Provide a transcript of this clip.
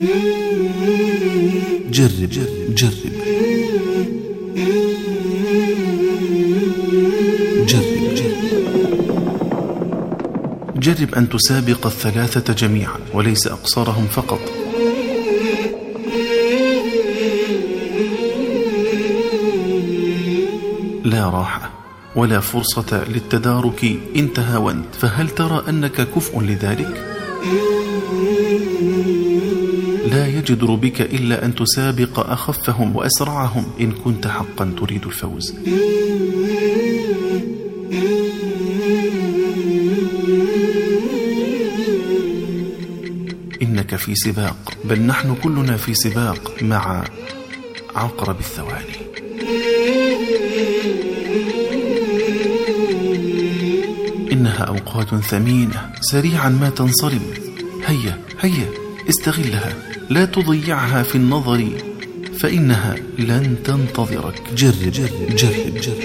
جرب جرب. جرب جرب. جرب جرب أن تسابق الثلاثة جميعا وليس أقصرهم فقط. لا راحة ولا فرصة للتدارك إن تهاونت فهل ترى أنك كفء لذلك؟ لا يجدر بك إلا أن تسابق أخفهم وأسرعهم. إن كنت حقا تريد الفوز. إنك في سباق. بل نحن كلنا في سباق مع عقرب الثواني. إنها أوقات ثمينة. سريعا ما تنصرم. هيا هيا. استغلها لا تضيعها في النظر فإنها لن تنتظرك جرب جرب جرب, جرب.